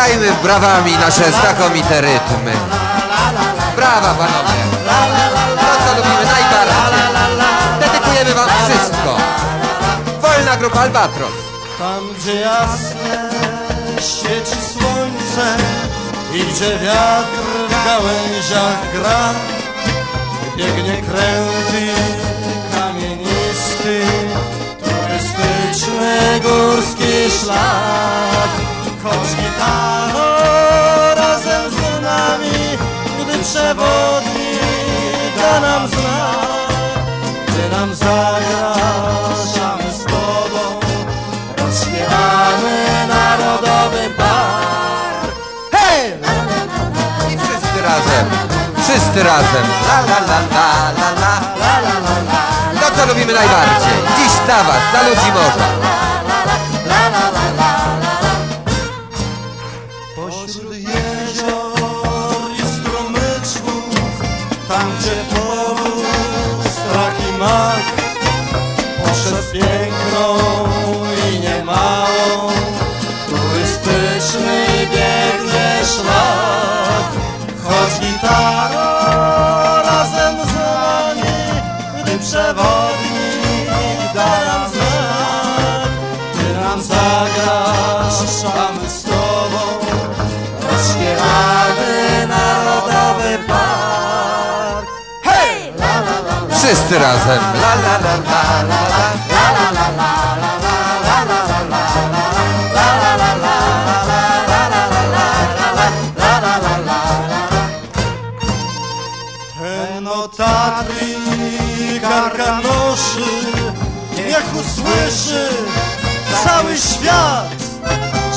Przywitajmy brawami nasze znakomite rytmy. Brawa panowie. To co lubimy najbardziej. Dedykujemy wam wszystko. Wolna grupa Albatros. Tam gdzie jasne świeci słońce i gdzie wiatr w gałęziach gra Biegnie kręty kamienisty turystyczny górski szlak Choć Z tobą rozśpiewamy narodowy bar. Hej! I wszyscy razem. Wszyscy razem. La la la la la la. To co lubimy najbardziej. Dziś dla was, dla ludzi morza. Pośród jezior przewodnik da nam znak, ty nam zagrasz, a my z tobą rozśpiewamy narodowy park. Hej! La, la, la, la. Wszyscy razem. La la la la la. usłyszy cały świat,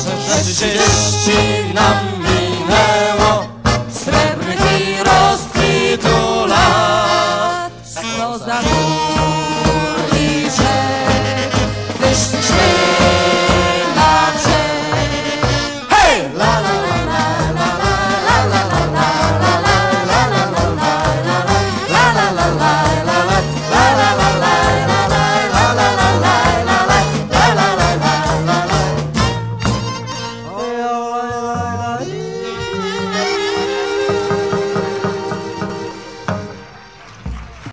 że trzydzieści nam minęło srebrnych i rozkwitu lat. Tak